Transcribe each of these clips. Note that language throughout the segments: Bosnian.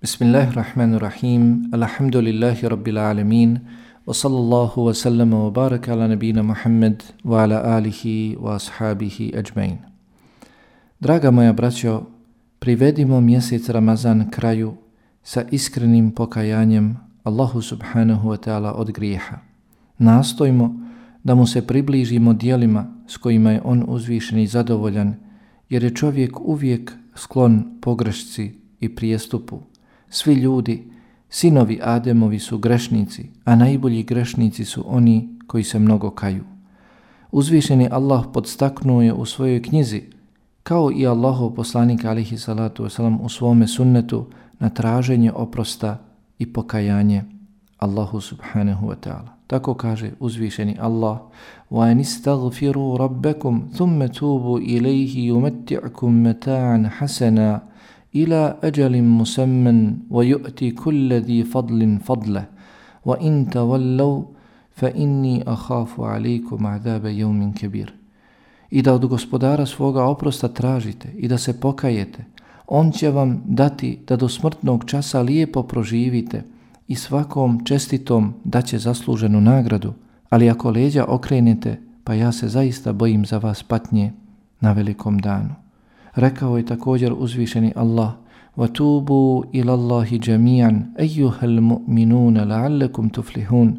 Bismillahirrahmanirrahim. Alhamdulillahi rabbil alamin. Wa sallallahu wa sallama wa baraka ala nabina Muhammad wa ala alihi wa ashabihi ajmain. Draga moja braćo, privedimo mjesec Ramazan kraju sa iskrenim pokajanjem Allahu subhanahu wa ta'ala od grijeha. Nastojmo da mu se približimo dijelima s kojima je on uzvišen i zadovoljan, jer je čovjek uvijek sklon pogrešci i prijestupu Svi ljudi, sinovi Ademovi su grešnici, a najbolji grešnici su oni koji se mnogo kaju. Uzvišeni Allah podstaknuo je u svojoj knjizi, kao i Allahov poslanik alihi salatu wasalam u svome sunnetu, na traženje oprosta i pokajanje Allahu subhanahu wa ta'ala. Tako kaže uzvišeni Allah وَأَنِ اسْتَغْفِرُوا رَبَّكُمْ ثُمَّ تُوبُوا إِلَيْهِ يُمَتِّعْكُمْ مَتَاعًا حَسَنًا ila ajalin musamman wa yu'ti kulli dhi fadlin fadla wa in tawallaw fa inni akhafu alaykum adhab yawmin kabir. I da od gospodara svoga oprosta tražite i da se pokajete on će vam dati da do smrtnog časa lijepo proživite i svakom čestitom daće zasluženu nagradu. Ali ako leđa okrenete pa ja se zaista bojim za vas patnje na velikom danu Rekao je također uzvišeni Allah وَتُوبُوا إِلَى اللَّهِ جَمِيعًا أَيُّهَا الْمُؤْمِنُونَ لَعَلَّكُمْ تُفْلِحُونَ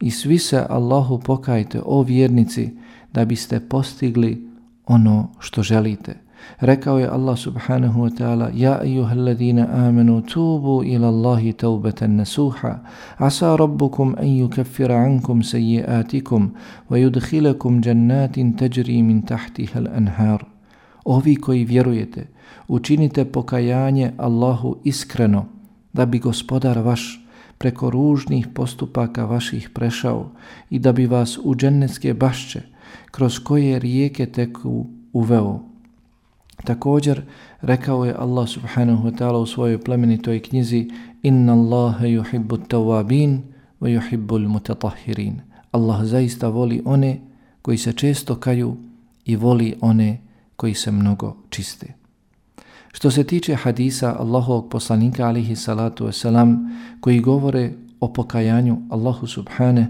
I svi se Allahu pokajte, o vjernici, da biste postigli ono što želite. Rekao je Allah subhanahu wa ta'ala Ja ejuha alladhina amanu tubu ila Allahi taubatan nasuha Asa rabbukum an yukaffira ankum sejiatikum wa yudkhilakum jannatin tajri min tahtiha al-anhar Ovi koji vjerujete, učinite pokajanje Allahu iskreno, da bi gospodar vaš preko ružnih postupaka vaših prešao i da bi vas u džennetske bašće, kroz koje rijeke teku, uveo. Također, rekao je Allah subhanahu wa ta'ala u svojoj plemenitoj knjizi Inna Allahe yuhibbu tawabin wa yuhibbu l-mutatahirin. Allah zaista voli one koji se često kaju i voli one koji se mnogo čiste. Što se tiče hadisa Allahovog poslanika alihi salatu wasalam koji govore o pokajanju Allahu subhane,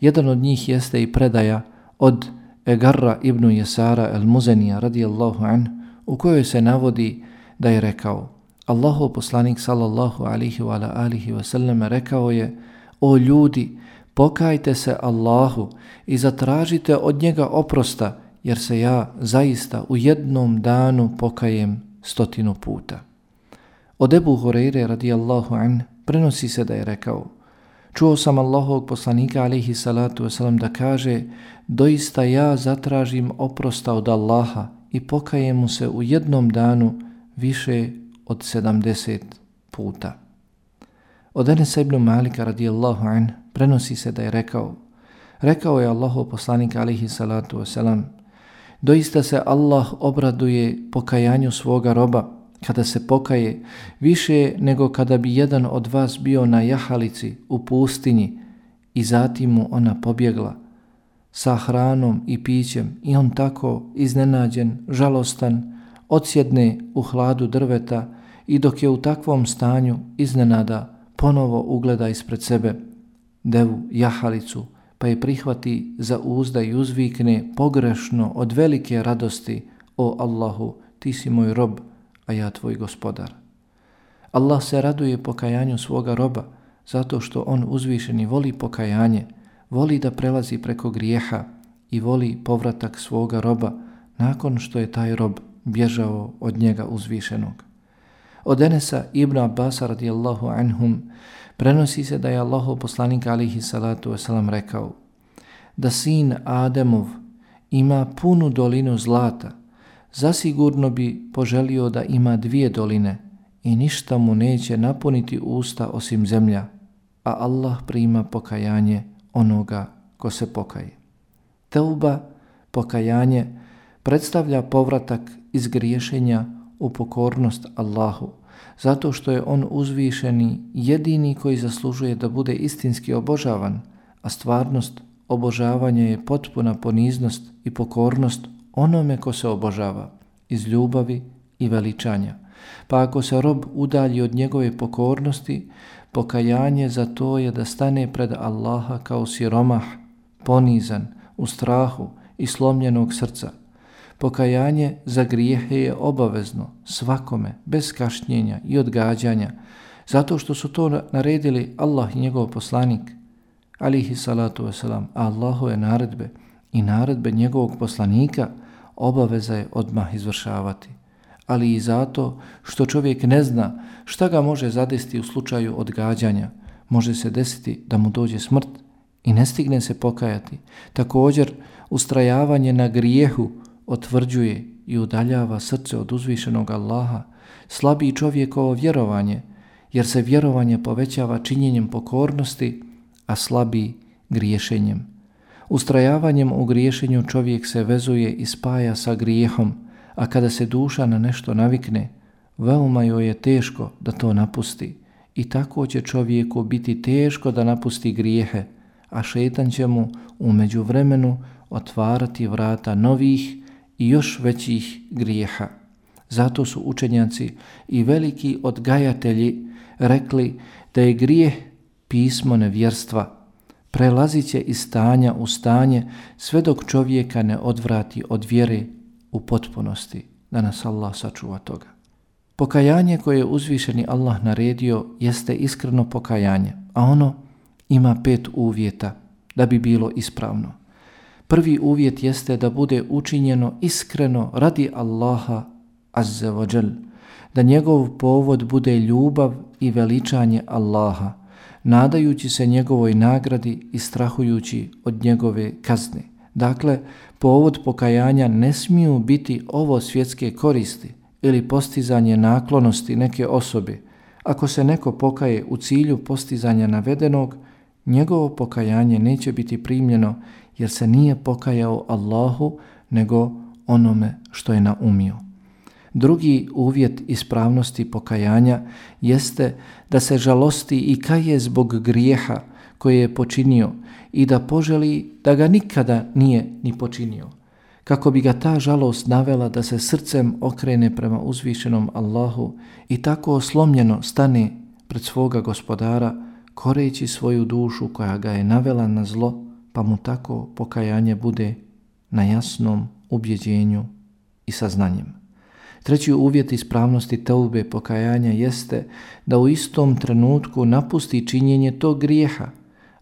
jedan od njih jeste i predaja od Egarra ibn Jesara el-Muzenija radijallahu an u kojoj se navodi da je rekao Allahov poslanik sallallahu alihi wa alihi wasallam rekao je O ljudi, pokajte se Allahu i zatražite od njega oprosta jer se ja zaista u jednom danu pokajem stotinu puta. Od Ebu Horeire radijallahu an prenosi se da je rekao Čuo sam Allahovog poslanika alihi salatu wasalam da kaže doista ja zatražim oprosta od Allaha i pokajem mu se u jednom danu više od 70 puta. Od Enesa ibn Malika radijallahu an prenosi se da je rekao Rekao je Allahov poslanik alihi salatu wasalam Doista se Allah obraduje pokajanju svoga roba kada se pokaje više nego kada bi jedan od vas bio na jahalici u pustinji i zatim mu ona pobjegla sa hranom i pićem i on tako iznenađen, žalostan, odsjedne u hladu drveta i dok je u takvom stanju iznenada ponovo ugleda ispred sebe devu jahalicu pa je prihvati za uzda i uzvikne pogrešno od velike radosti O Allahu, ti si moj rob, a ja tvoj gospodar. Allah se raduje pokajanju svoga roba zato što on uzvišeni voli pokajanje, voli da prelazi preko grijeha i voli povratak svoga roba nakon što je taj rob bježao od njega uzvišenog. Od Enesa ibn Abbas radijallahu anhum Prenosi se da je Allahov poslanik alihi salatu wasalam rekao da sin Ademov ima punu dolinu zlata, zasigurno bi poželio da ima dvije doline i ništa mu neće napuniti usta osim zemlja, a Allah prima pokajanje onoga ko se pokaje. Teuba, pokajanje, predstavlja povratak iz griješenja u pokornost Allahu, zato što je on uzvišeni jedini koji zaslužuje da bude istinski obožavan, a stvarnost obožavanja je potpuna poniznost i pokornost onome ko se obožava iz ljubavi i veličanja. Pa ako se rob udalji od njegove pokornosti, pokajanje za to je da stane pred Allaha kao siromah, ponizan, u strahu i slomljenog srca. Pokajanje za grijehe je obavezno svakome, bez kašnjenja i odgađanja, zato što su to naredili Allah i njegov poslanik, alihi salatu wasalam, Allahove naredbe i naredbe njegovog poslanika obaveza je odmah izvršavati. Ali i zato što čovjek ne zna šta ga može zadesti u slučaju odgađanja, može se desiti da mu dođe smrt i ne stigne se pokajati. Također, ustrajavanje na grijehu otvrđuje i udaljava srce od uzvišenog Allaha, slabi čovjekovo vjerovanje, jer se vjerovanje povećava činjenjem pokornosti, a slabi griješenjem. Ustrajavanjem u griješenju čovjek se vezuje i spaja sa grijehom, a kada se duša na nešto navikne, veoma joj je teško da to napusti. I tako će čovjeku biti teško da napusti grijehe, a šetan će mu umeđu vremenu otvarati vrata novih i još većih grijeha. Zato su učenjaci i veliki odgajatelji rekli da je grijeh pismo nevjerstva. Prelazit će iz stanja u stanje sve dok čovjeka ne odvrati od vjere u potpunosti. Da nas Allah sačuva toga. Pokajanje koje je uzvišeni Allah naredio jeste iskreno pokajanje, a ono ima pet uvjeta da bi bilo ispravno. Prvi uvjet jeste da bude učinjeno iskreno radi Allaha azza wa jal, da njegov povod bude ljubav i veličanje Allaha, nadajući se njegovoj nagradi i strahujući od njegove kazne. Dakle, povod pokajanja ne smiju biti ovo svjetske koristi ili postizanje naklonosti neke osobe. Ako se neko pokaje u cilju postizanja navedenog, njegovo pokajanje neće biti primljeno jer se nije pokajao Allahu nego onome što je naumio. Drugi uvjet ispravnosti pokajanja jeste da se žalosti i kaje zbog grijeha koje je počinio i da poželi da ga nikada nije ni počinio. Kako bi ga ta žalost navela da se srcem okrene prema uzvišenom Allahu i tako oslomljeno stane pred svoga gospodara, koreći svoju dušu koja ga je navela na zlo, pa mu tako pokajanje bude na jasnom ubjeđenju i saznanjem. Treći uvjet ispravnosti teube pokajanja jeste da u istom trenutku napusti činjenje tog grijeha.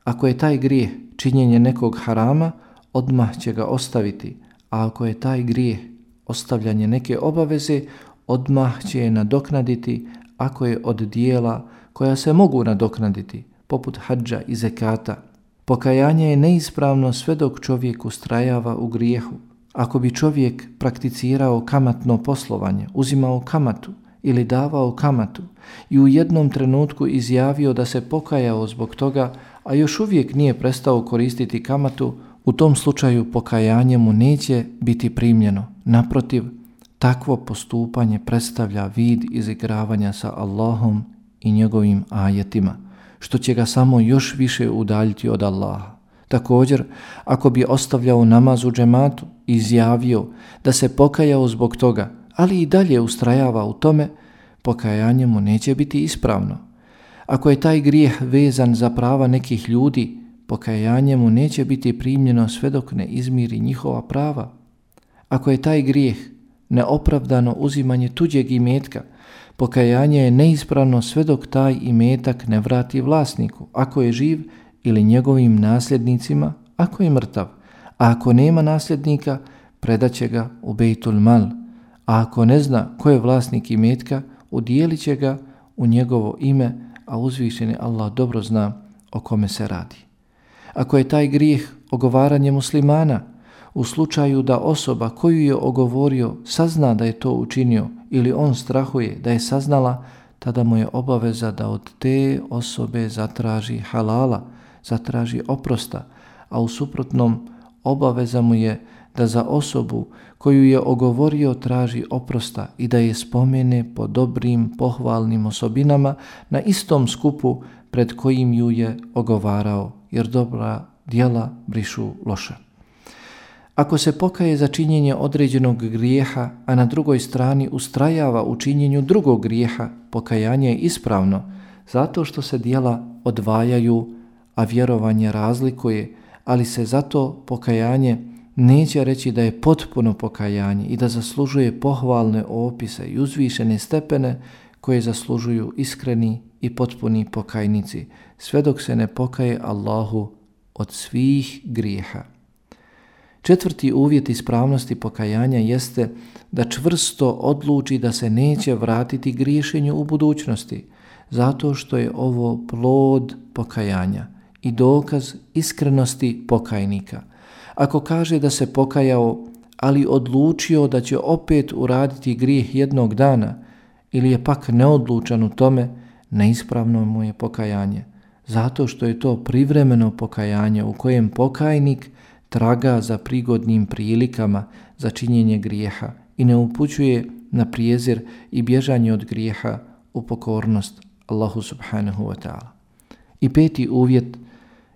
Ako je taj grijeh činjenje nekog harama, odmah će ga ostaviti, a ako je taj grijeh ostavljanje neke obaveze, odmah će je nadoknaditi ako je od dijela koja se mogu nadoknaditi, poput hađa i zekata. Pokajanje je neispravno sve dok čovjek ustrajava u grijehu. Ako bi čovjek prakticirao kamatno poslovanje, uzimao kamatu ili davao kamatu i u jednom trenutku izjavio da se pokajao zbog toga, a još uvijek nije prestao koristiti kamatu, u tom slučaju pokajanje mu neće biti primljeno. Naprotiv, takvo postupanje predstavlja vid izigravanja sa Allahom i njegovim ajetima što će ga samo još više udaljiti od Allaha. Također, ako bi ostavljao namaz u džematu i izjavio da se pokajao zbog toga, ali i dalje ustrajava u tome, pokajanje mu neće biti ispravno. Ako je taj grijeh vezan za prava nekih ljudi, pokajanje mu neće biti primljeno sve dok ne izmiri njihova prava. Ako je taj grijeh neopravdano uzimanje tuđeg imetka, Pokajanje je neispravno sve dok taj imetak ne vrati vlasniku, ako je živ ili njegovim nasljednicima, ako je mrtav. A ako nema nasljednika, predaće ga u Bejtul Mal. A ako ne zna ko je vlasnik imetka, udijelit će ga u njegovo ime, a uzvišeni Allah dobro zna o kome se radi. Ako je taj grijeh ogovaranje muslimana, u slučaju da osoba koju je ogovorio sazna da je to učinio ili on strahuje da je saznala, tada mu je obaveza da od te osobe zatraži halala, zatraži oprosta, a u suprotnom obaveza mu je da za osobu koju je ogovorio traži oprosta i da je spomene po dobrim, pohvalnim osobinama na istom skupu pred kojim ju je ogovarao, jer dobra dijela brišu loša. Ako se pokaje za činjenje određenog grijeha, a na drugoj strani ustrajava u činjenju drugog grijeha, pokajanje je ispravno, zato što se dijela odvajaju, a vjerovanje razlikuje, ali se zato pokajanje neće reći da je potpuno pokajanje i da zaslužuje pohvalne opise i uzvišene stepene koje zaslužuju iskreni i potpuni pokajnici, sve dok se ne pokaje Allahu od svih grijeha. Četvrti uvjet ispravnosti pokajanja jeste da čvrsto odluči da se neće vratiti griješenju u budućnosti, zato što je ovo plod pokajanja i dokaz iskrenosti pokajnika. Ako kaže da se pokajao, ali odlučio da će opet uraditi grijeh jednog dana, ili je pak neodlučan u tome, neispravno mu je pokajanje, zato što je to privremeno pokajanje u kojem pokajnik traga za prigodnim prilikama za činjenje grijeha i ne upućuje na prijezir i bježanje od grijeha u pokornost Allahu subhanahu wa ta'ala. I peti uvjet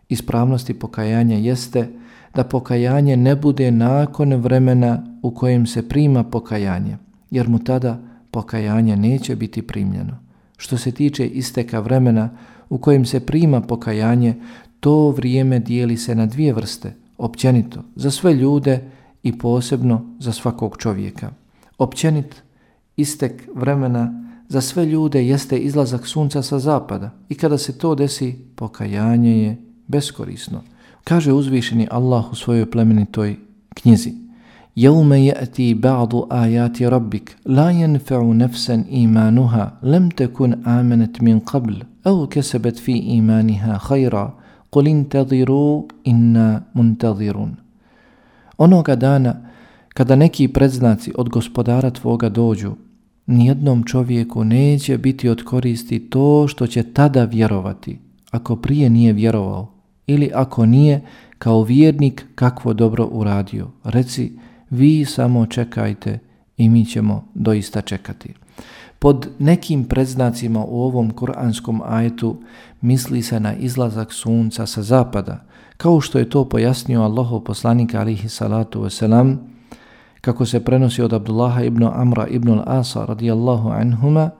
ispravnosti pokajanja jeste da pokajanje ne bude nakon vremena u kojem se prima pokajanje, jer mu tada pokajanje neće biti primljeno. Što se tiče isteka vremena u kojem se prima pokajanje, to vrijeme dijeli se na dvije vrste, općenito, za sve ljude i posebno za svakog čovjeka. Općenit istek vremena za sve ljude jeste izlazak sunca sa zapada i kada se to desi, pokajanje je beskorisno. Kaže uzvišeni Allah u svojoj plemenitoj knjizi يوم يأتي بعض آيات ربك لا ينفع نفسا إيمانها لم تكن آمنت من قبل أو كسبت في إيمانها خيرا قل انتظروا إنا منتظرون Onoga dana kada neki predznaci od gospodara tvoga dođu, nijednom čovjeku neće biti od koristi to što će tada vjerovati, ako prije nije vjerovao, ili ako nije kao vjernik kakvo dobro uradio. Reci, vi samo čekajte i mi ćemo doista čekati. Pod nekim predznacima u ovom kuranskom ajetu misli se na izlazak sunca sa zapada, kao što je to pojasnio Allahov poslanik alihi salatu wasalam, kako se prenosi od Abdullaha ibn Amra ibn al-Asa radijallahu anhuma,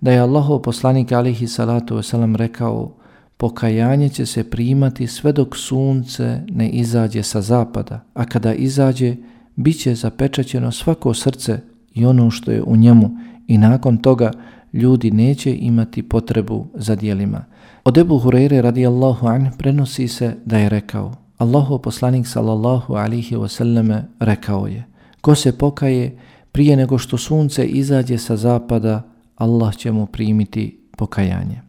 da je Allahov poslanik alihi salatu wasalam rekao pokajanje će se primati sve dok sunce ne izađe sa zapada, a kada izađe, bit će zapečaćeno svako srce i ono što je u njemu i nakon toga ljudi neće imati potrebu za dijelima. Od Ebu Hureyre radijallahu an prenosi se da je rekao Allahu poslanik sallallahu alihi wasallame rekao je Ko se pokaje prije nego što sunce izađe sa zapada, Allah će mu primiti pokajanje.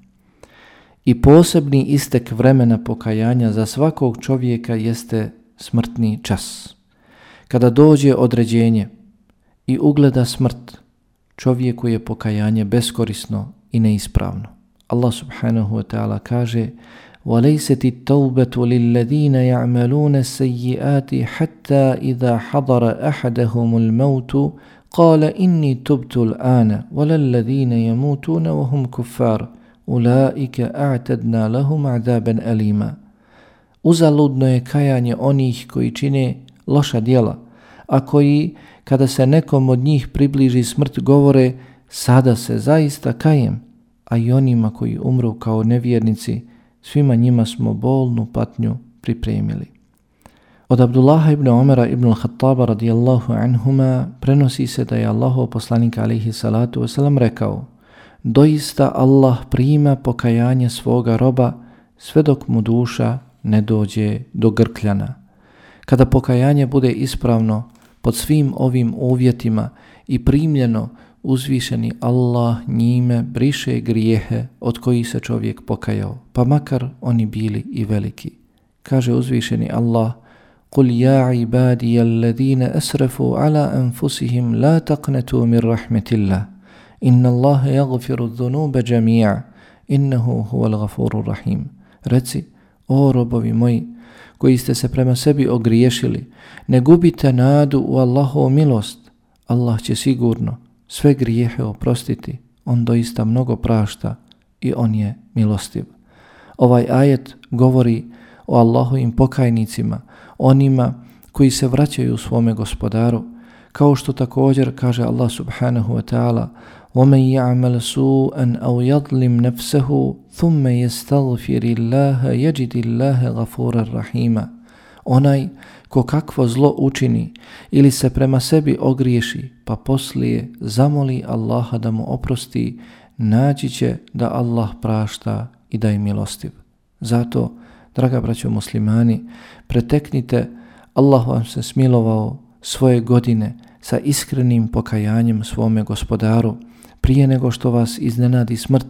I posebni istek vremena pokajanja za svakog čovjeka jeste smrtni čas. Kada dođe određenje i ugleda smrt, čovjeku je pokajanje beskorisno i neispravno. Allah subhanahu wa ta'ala kaže وَلَيْسَتِ التَّوْبَةُ لِلَّذِينَ يَعْمَلُونَ السَّيِّئَاتِ حَتَّى إِذَا حَضَرَ أَحَدَهُمُ الْمَوْتُ قَالَ إِنِّي تُبْتُ الْآنَ وَلَلَّذِينَ يَمُوتُونَ وَهُمْ كُفَّارٌ أُولَئِكَ أَعْتَدْنَا لَهُمْ عَذَابًا أَلِيمًا Uzaludno je kajanje onih koji čine loša djela, a koji, kada se nekom od njih približi smrt, govore sada se zaista kajem, a i onima koji umru kao nevjernici, svima njima smo bolnu patnju pripremili. Od Abdullaha ibn Omera ibn al-Khattaba radijallahu anhuma prenosi se da je Allaho poslanika alihi salatu wasalam rekao Doista Allah prima pokajanje svoga roba sve dok mu duša ne dođe do grkljana. Kada pokajanje bude ispravno pod svim ovim uvjetima i primljeno uzvišeni Allah njime briše grijehe od kojih se čovjek pokajao, pa makar oni bili i veliki. Kaže uzvišeni Allah, قل يا عبادي الذين أسرفوا على أنفسهم لا تقنتوا من رحمة الله إن الله يغفر الذنوب جميعا إنه هو الغفور الرحيم Reci, o robovi moji, koji ste se prema sebi ogriješili, ne gubite nadu u Allahovu milost. Allah će sigurno sve grijehe oprostiti. On doista mnogo prašta i on je milostiv. Ovaj ajet govori o Allahovim pokajnicima, onima koji se vraćaju svome gospodaru, kao što također kaže Allah subhanahu wa ta'ala وَمَنْ يَعْمَلْ سُوءًا أَوْ يَظْلِمْ نَفْسَهُ ثُمَّ يَسْتَغْفِرِ اللَّهَ يَجِدِ اللَّهَ غَفُورًا رَحِيمًا Onaj ko kakvo zlo učini ili se prema sebi ogriješi, pa poslije zamoli Allaha da mu oprosti, naći će da Allah prašta i da je milostiv. Zato, draga braćo muslimani, preteknite, Allah vam se smilovao svoje godine sa iskrenim pokajanjem svome gospodaru prije nego što vas iznenadi smrt,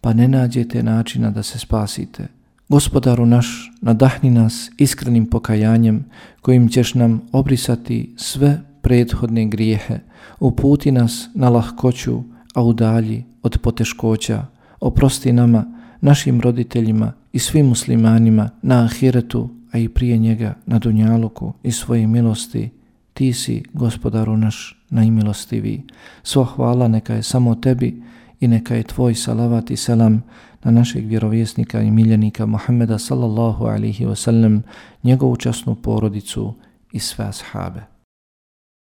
pa ne nađete načina da se spasite. Gospodaru naš, nadahni nas iskrenim pokajanjem kojim ćeš nam obrisati sve prethodne grijehe, uputi nas na lahkoću, a udalji od poteškoća, oprosti nama, našim roditeljima i svim muslimanima na ahiretu, a i prije njega na dunjaluku i svoje milosti. Ti si, gospodaru naš, najmilostiviji. Svo hvala neka je samo tebi i neka je tvoj salavat i selam na našeg vjerovjesnika i miljenika Muhammeda sallallahu alihi wasallam, njegovu časnu porodicu i sve ashabe.